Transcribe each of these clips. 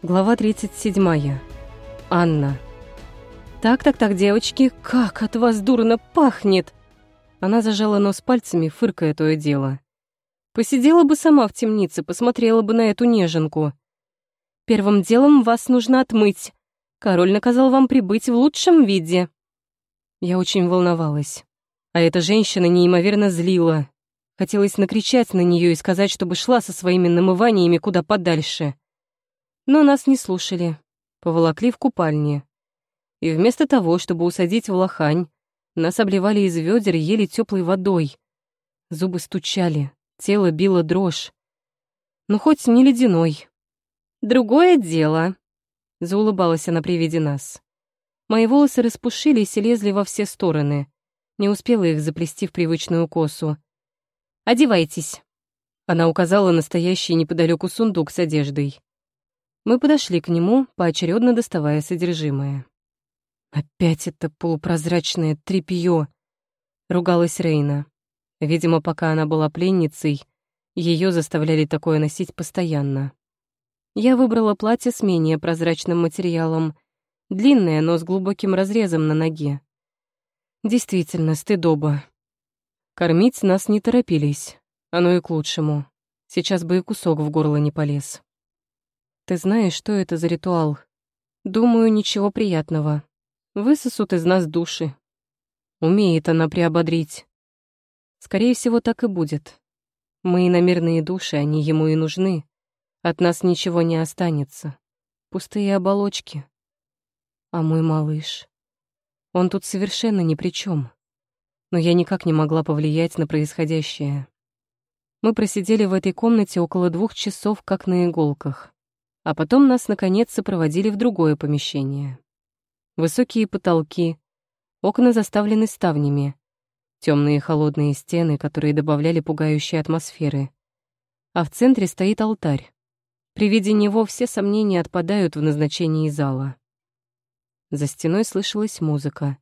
Глава 37. Анна. «Так-так-так, девочки, как от вас дурно пахнет!» Она зажала нос пальцами, фыркая то и дело. «Посидела бы сама в темнице, посмотрела бы на эту неженку. Первым делом вас нужно отмыть. Король наказал вам прибыть в лучшем виде». Я очень волновалась. А эта женщина неимоверно злила. Хотелось накричать на нее и сказать, чтобы шла со своими намываниями куда подальше. Но нас не слушали, поволокли в купальне. И вместо того, чтобы усадить в лохань, нас обливали из ведер и ели теплой водой. Зубы стучали, тело било дрожь. Ну, хоть не ледяной. «Другое дело», — заулыбалась она при виде нас. Мои волосы распушились и лезли во все стороны. Не успела их заплести в привычную косу. «Одевайтесь». Она указала настоящий неподалеку сундук с одеждой. Мы подошли к нему, поочередно доставая содержимое. «Опять это полупрозрачное тряпье!» — ругалась Рейна. Видимо, пока она была пленницей, ее заставляли такое носить постоянно. Я выбрала платье с менее прозрачным материалом, длинное, но с глубоким разрезом на ноге. Действительно, стыдоба. Кормить нас не торопились, оно и к лучшему. Сейчас бы и кусок в горло не полез. Ты знаешь, что это за ритуал? Думаю, ничего приятного. Высосут из нас души. Умеет она приободрить. Скорее всего, так и будет. Мы иномерные души, они ему и нужны. От нас ничего не останется. Пустые оболочки. А мой малыш... Он тут совершенно ни при чем. Но я никак не могла повлиять на происходящее. Мы просидели в этой комнате около двух часов, как на иголках а потом нас, наконец, сопроводили в другое помещение. Высокие потолки, окна заставлены ставнями, темные холодные стены, которые добавляли пугающей атмосферы. А в центре стоит алтарь. При виде него все сомнения отпадают в назначении зала. За стеной слышалась музыка.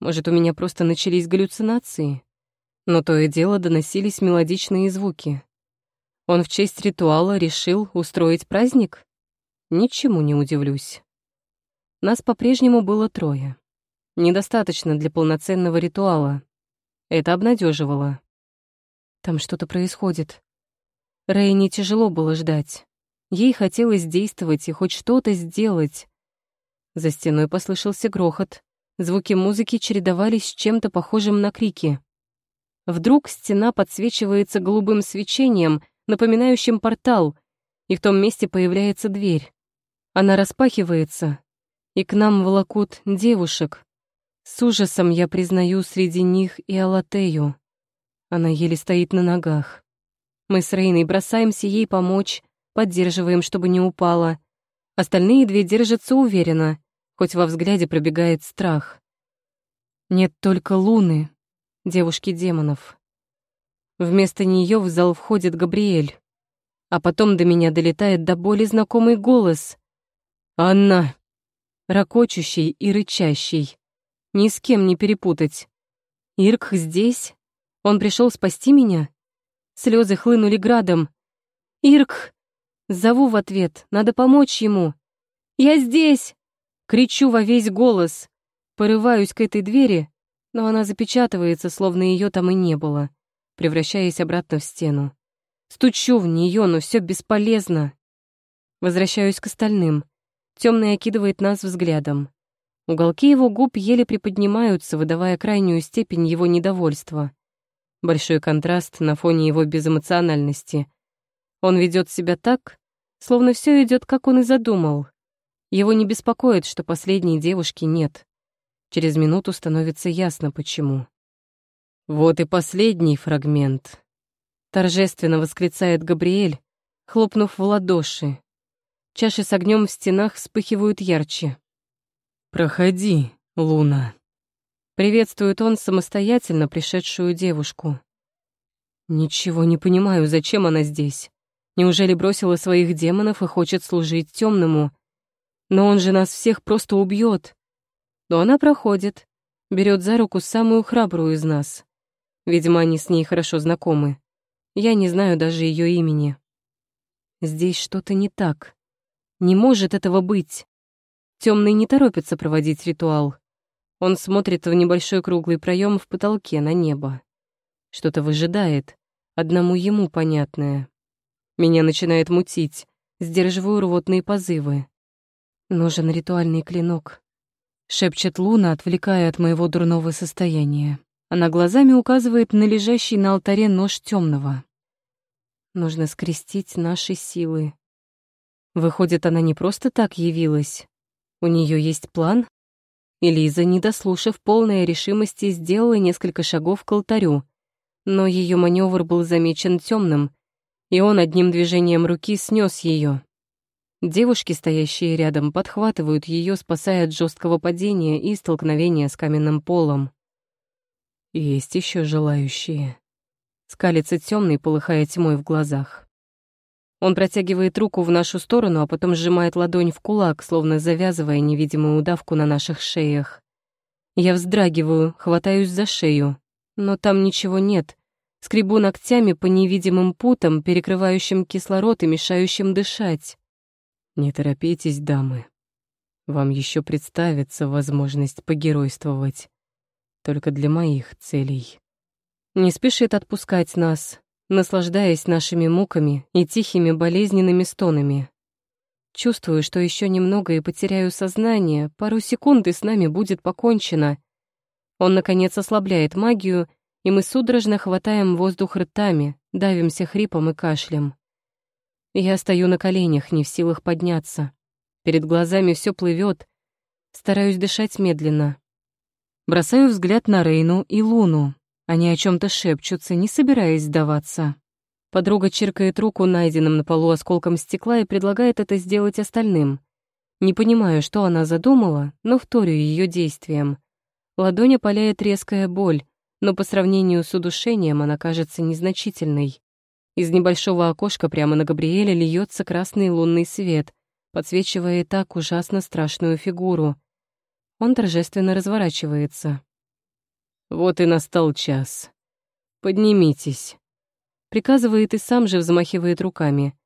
Может, у меня просто начались галлюцинации? Но то и дело доносились мелодичные звуки. Он в честь ритуала решил устроить праздник? Ничему не удивлюсь. Нас по-прежнему было трое. Недостаточно для полноценного ритуала. Это обнадеживало. Там что-то происходит. Рейне тяжело было ждать. Ей хотелось действовать и хоть что-то сделать. За стеной послышался грохот. Звуки музыки чередовались с чем-то похожим на крики. Вдруг стена подсвечивается голубым свечением, напоминающим портал, и в том месте появляется дверь. Она распахивается, и к нам волокут девушек. С ужасом я признаю среди них и Алатею. Она еле стоит на ногах. Мы с Рейной бросаемся ей помочь, поддерживаем, чтобы не упала. Остальные две держатся уверенно, хоть во взгляде пробегает страх. Нет только Луны, девушки демонов. Вместо нее в зал входит Габриэль. А потом до меня долетает до боли знакомый голос. «Анна!» Рокочущий и рычащий. Ни с кем не перепутать. Ирк здесь? Он пришел спасти меня? Слезы хлынули градом. «Ирк!» Зову в ответ, надо помочь ему. «Я здесь!» Кричу во весь голос. Порываюсь к этой двери, но она запечатывается, словно ее там и не было превращаясь обратно в стену. Стучу в нее, но все бесполезно. Возвращаюсь к остальным. Темный окидывает нас взглядом. Уголки его губ еле приподнимаются, выдавая крайнюю степень его недовольства. Большой контраст на фоне его безэмоциональности. Он ведет себя так, словно все идет, как он и задумал. Его не беспокоит, что последней девушки нет. Через минуту становится ясно, почему. Вот и последний фрагмент. Торжественно восклицает Габриэль, хлопнув в ладоши. Чаши с огнем в стенах вспыхивают ярче. «Проходи, Луна», — приветствует он самостоятельно пришедшую девушку. «Ничего не понимаю, зачем она здесь. Неужели бросила своих демонов и хочет служить темному? Но он же нас всех просто убьет. Но она проходит, берет за руку самую храбрую из нас. Видимо, они с ней хорошо знакомы. Я не знаю даже ее имени. Здесь что-то не так. Не может этого быть. Темный не торопится проводить ритуал. Он смотрит в небольшой круглый проем в потолке на небо. Что-то выжидает, одному ему понятное. Меня начинает мутить, сдерживаю рвотные позывы. Нужен ритуальный клинок. Шепчет Луна, отвлекая от моего дурного состояния. Она глазами указывает на лежащий на алтаре нож темного. Нужно скрестить наши силы. Выходит, она не просто так явилась. У нее есть план? И Лиза, не дослушав полной решимости, сделала несколько шагов к алтарю. Но ее маневр был замечен темным, и он одним движением руки снес ее. Девушки, стоящие рядом, подхватывают ее, спасая от жесткого падения и столкновения с каменным полом. Есть еще желающие. Скалится темный, полыхая тьмой в глазах. Он протягивает руку в нашу сторону, а потом сжимает ладонь в кулак, словно завязывая невидимую удавку на наших шеях. Я вздрагиваю, хватаюсь за шею, но там ничего нет. Скребу ногтями по невидимым путам, перекрывающим кислород и мешающим дышать. Не торопитесь, дамы. Вам еще представится возможность погеройствовать. Только для моих целей не спешит отпускать нас, наслаждаясь нашими муками и тихими болезненными стонами. Чувствую, что еще немного и потеряю сознание, пару секунд и с нами будет покончено. Он, наконец, ослабляет магию, и мы судорожно хватаем воздух ртами, давимся хрипом и кашлем. Я стою на коленях, не в силах подняться. Перед глазами все плывет. Стараюсь дышать медленно. Бросаю взгляд на Рейну и Луну, они о чем то шепчутся, не собираясь сдаваться. Подруга чиркает руку найденным на полу осколком стекла и предлагает это сделать остальным. Не понимаю, что она задумала, но вторю ее действиям. Ладонь опаляет резкая боль, но по сравнению с удушением она кажется незначительной. Из небольшого окошка прямо на Габриэля льется красный лунный свет, подсвечивая так ужасно страшную фигуру. Он торжественно разворачивается. Вот и настал час. Поднимитесь. Приказывает и сам же взмахивает руками.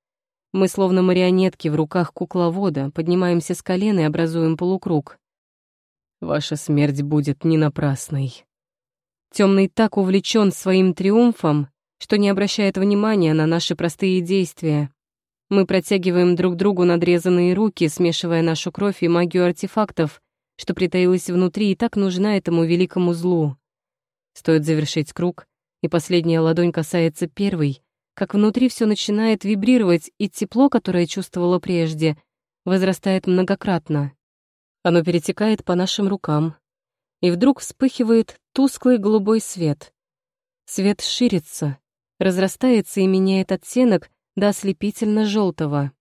Мы, словно марионетки в руках кукловода, поднимаемся с колен и образуем полукруг. Ваша смерть будет не напрасной. Темный так увлечен своим триумфом, что не обращает внимания на наши простые действия. Мы протягиваем друг другу надрезанные руки, смешивая нашу кровь и магию артефактов, что притаилась внутри и так нужна этому великому злу. Стоит завершить круг, и последняя ладонь касается первой, как внутри все начинает вибрировать, и тепло, которое чувствовала прежде, возрастает многократно. Оно перетекает по нашим рукам, и вдруг вспыхивает тусклый голубой свет. Свет ширится, разрастается и меняет оттенок до ослепительно желтого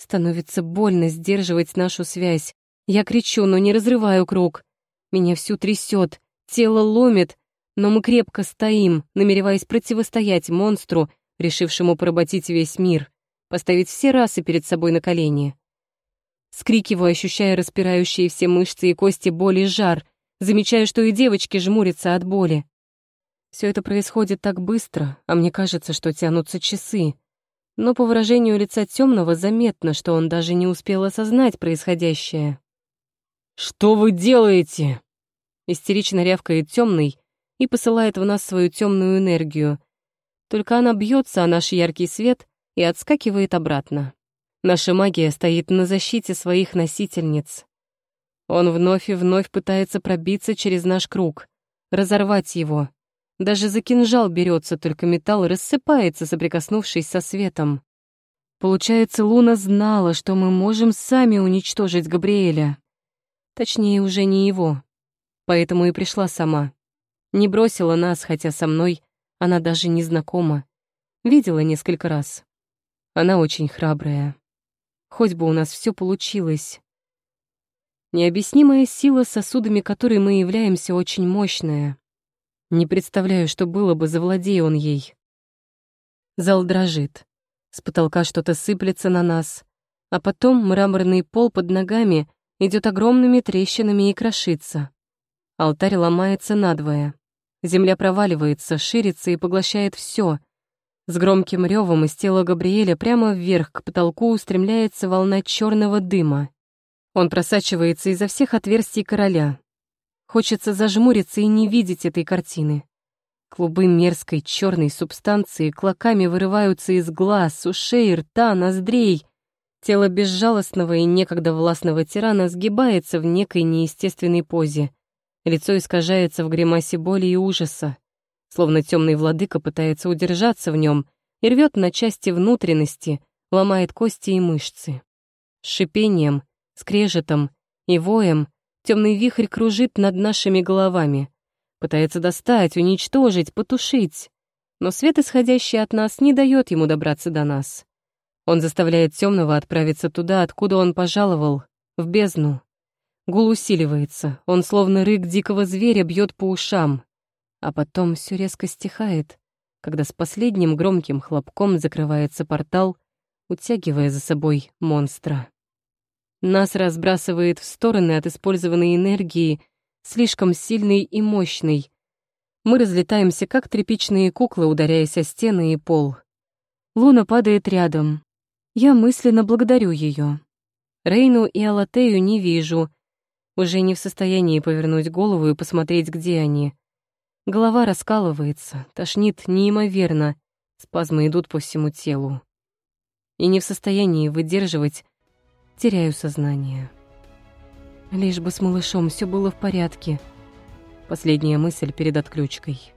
Становится больно сдерживать нашу связь. Я кричу, но не разрываю круг. Меня всю трясет, тело ломит, но мы крепко стоим, намереваясь противостоять монстру, решившему поработить весь мир, поставить все расы перед собой на колени. Скрикиваю, ощущая распирающие все мышцы и кости боли и жар, замечая, что и девочки жмурятся от боли. Все это происходит так быстро, а мне кажется, что тянутся часы. Но по выражению лица темного заметно, что он даже не успел осознать происходящее. «Что вы делаете?» Истерично рявкает темный, и посылает в нас свою темную энергию. Только она бьется о наш яркий свет и отскакивает обратно. Наша магия стоит на защите своих носительниц. Он вновь и вновь пытается пробиться через наш круг, разорвать его. Даже за кинжал берется, только металл рассыпается, соприкоснувшись со светом. Получается, Луна знала, что мы можем сами уничтожить Габриэля. Точнее, уже не его. Поэтому и пришла сама. Не бросила нас, хотя со мной она даже не знакома. Видела несколько раз. Она очень храбрая. Хоть бы у нас все получилось. Необъяснимая сила, сосудами которой мы являемся, очень мощная. Не представляю, что было бы, завладея он ей. Зал дрожит. С потолка что-то сыплется на нас. А потом мраморный пол под ногами идет огромными трещинами и крошится. Алтарь ломается надвое. Земля проваливается, ширится и поглощает все. С громким ревом из тела Габриэля прямо вверх к потолку устремляется волна черного дыма. Он просачивается изо всех отверстий короля. Хочется зажмуриться и не видеть этой картины. Клубы мерзкой черной субстанции клоками вырываются из глаз, ушей, рта, ноздрей. Тело безжалостного и некогда властного тирана сгибается в некой неестественной позе. Лицо искажается в гримасе боли и ужаса, словно темный владыка пытается удержаться в нем и рвет на части внутренности, ломает кости и мышцы. С шипением, скрежетом и воем темный вихрь кружит над нашими головами — Пытается достать, уничтожить, потушить. Но свет, исходящий от нас, не дает ему добраться до нас. Он заставляет темного отправиться туда, откуда он пожаловал, в бездну. Гул усиливается, он словно рык дикого зверя бьет по ушам. А потом все резко стихает, когда с последним громким хлопком закрывается портал, утягивая за собой монстра. Нас разбрасывает в стороны от использованной энергии, слишком сильный и мощный. Мы разлетаемся, как тряпичные куклы, ударяясь о стены и пол. Луна падает рядом. Я мысленно благодарю ее. Рейну и Алатею не вижу. Уже не в состоянии повернуть голову и посмотреть, где они. Голова раскалывается, тошнит неимоверно, спазмы идут по всему телу. И не в состоянии выдерживать, теряю сознание. Лишь бы с малышом все было в порядке. Последняя мысль перед отключкой.